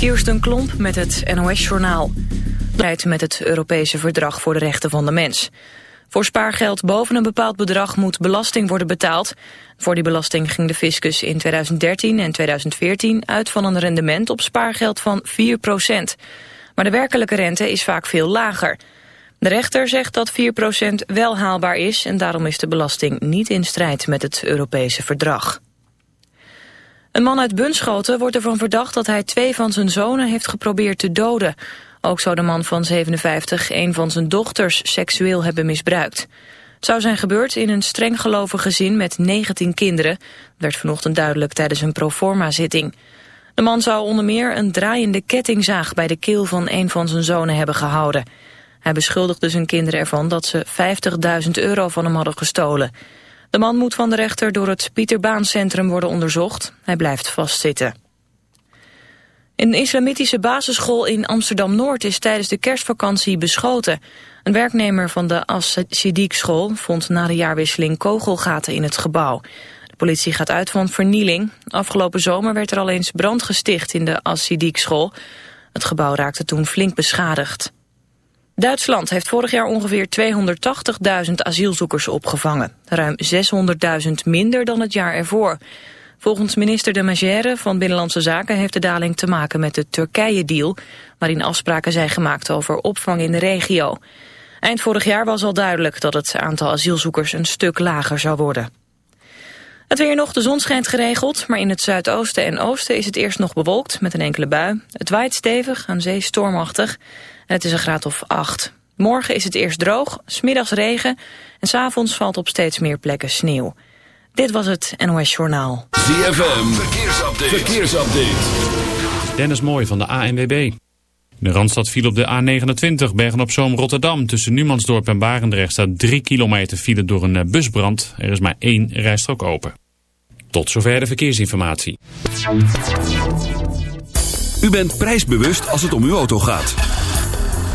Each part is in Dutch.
Kirsten Klomp met het NOS-journaal. met het Europese Verdrag voor de Rechten van de Mens. Voor spaargeld boven een bepaald bedrag moet belasting worden betaald. Voor die belasting ging de fiscus in 2013 en 2014 uit van een rendement op spaargeld van 4% Maar de werkelijke rente is vaak veel lager. De rechter zegt dat 4% wel haalbaar is en daarom is de belasting niet in strijd met het Europese verdrag. Een man uit Bunschoten wordt ervan verdacht dat hij twee van zijn zonen heeft geprobeerd te doden. Ook zou de man van 57 een van zijn dochters seksueel hebben misbruikt. Het zou zijn gebeurd in een streng gelovig gezin met 19 kinderen, werd vanochtend duidelijk tijdens een proforma-zitting. De man zou onder meer een draaiende kettingzaag bij de keel van een van zijn zonen hebben gehouden. Hij beschuldigde zijn kinderen ervan dat ze 50.000 euro van hem hadden gestolen. De man moet van de rechter door het Pieterbaancentrum worden onderzocht. Hij blijft vastzitten. Een islamitische basisschool in Amsterdam-Noord is tijdens de kerstvakantie beschoten. Een werknemer van de As-Siddiq-school vond na de jaarwisseling kogelgaten in het gebouw. De politie gaat uit van vernieling. Afgelopen zomer werd er al eens brand gesticht in de As-Siddiq-school. Het gebouw raakte toen flink beschadigd. Duitsland heeft vorig jaar ongeveer 280.000 asielzoekers opgevangen. Ruim 600.000 minder dan het jaar ervoor. Volgens minister de Magère van Binnenlandse Zaken heeft de daling te maken met de Turkije-deal, waarin afspraken zijn gemaakt over opvang in de regio. Eind vorig jaar was al duidelijk dat het aantal asielzoekers een stuk lager zou worden. Het weer nog, de zon schijnt geregeld, maar in het zuidoosten en oosten is het eerst nog bewolkt met een enkele bui. Het waait stevig, aan zee stormachtig en het is een graad of 8. Morgen is het eerst droog, smiddags regen en s'avonds valt op steeds meer plekken sneeuw. Dit was het NOS Journaal. ZFM, verkeersupdate. verkeersupdate. Dennis Mooi van de ANWB. De Randstad viel op de A29 Bergen-op-Zoom Rotterdam. Tussen Numansdorp en Barendrecht staat 3 kilometer file door een eh, busbrand. Er is maar één rijstrook open. Tot zover de verkeersinformatie. U bent prijsbewust als het om uw auto gaat.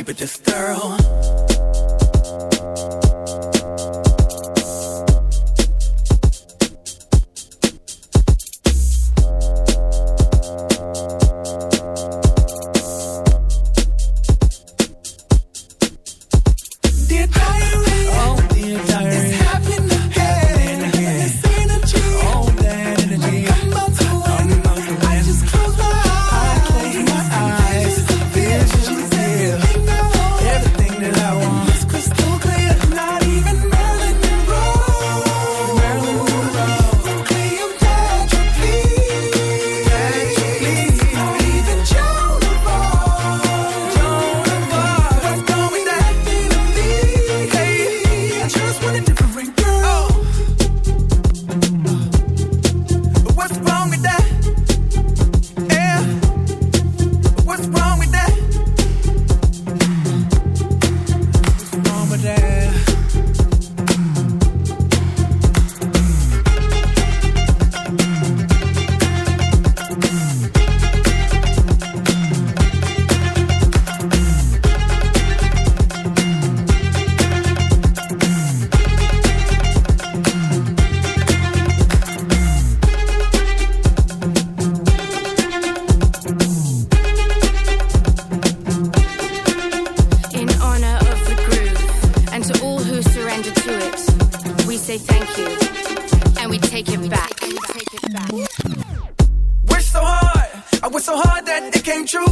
keep it just. it came true.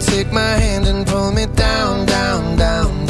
take my hand and pull me down, down, down.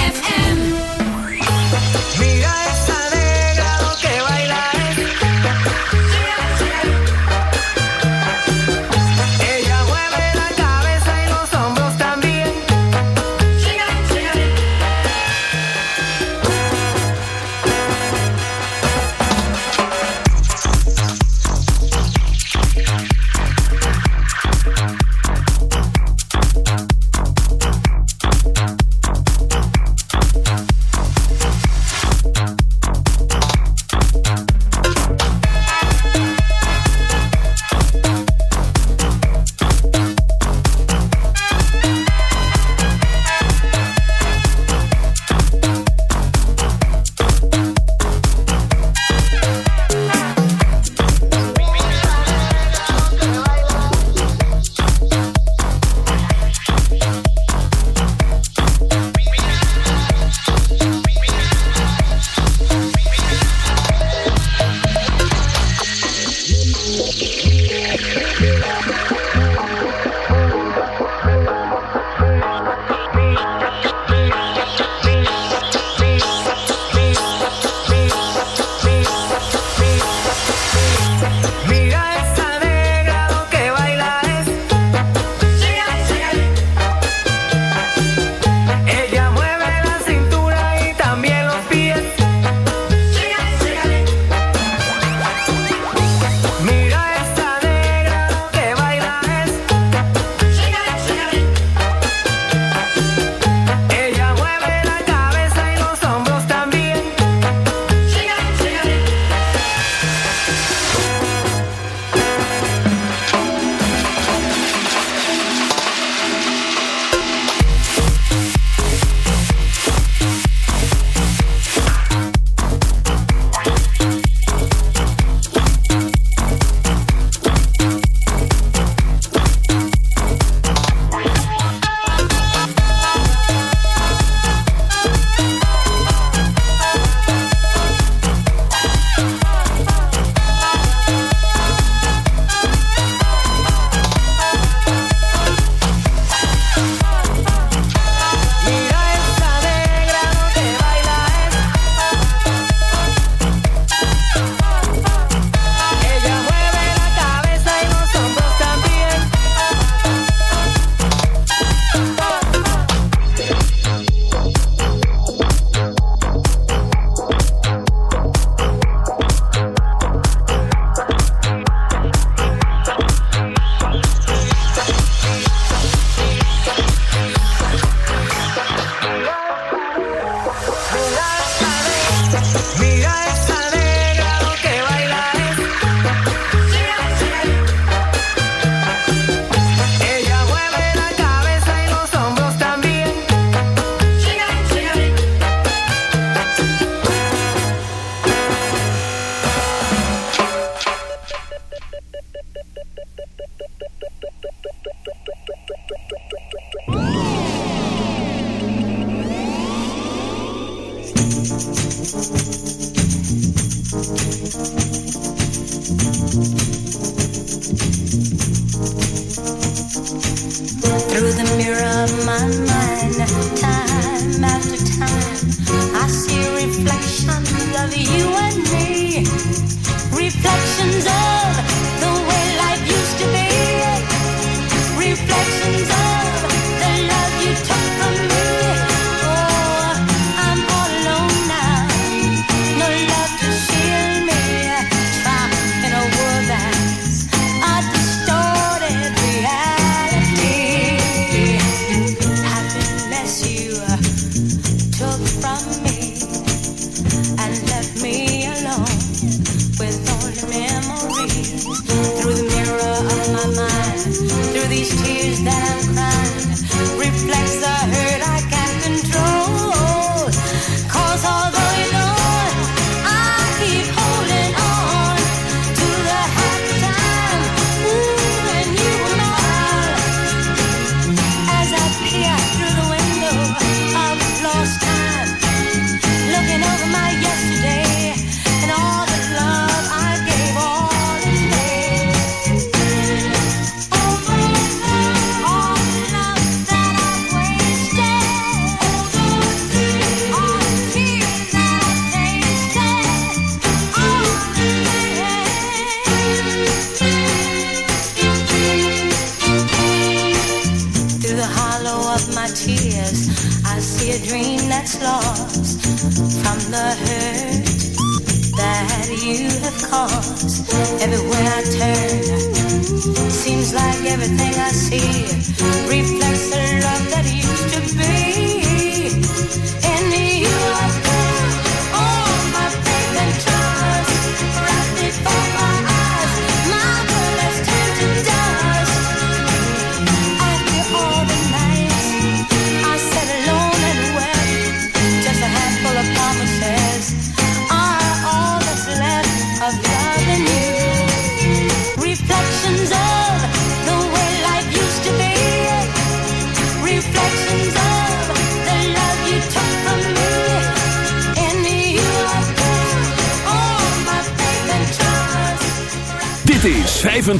ear.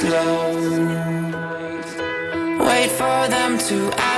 Slow. Wait for them to ask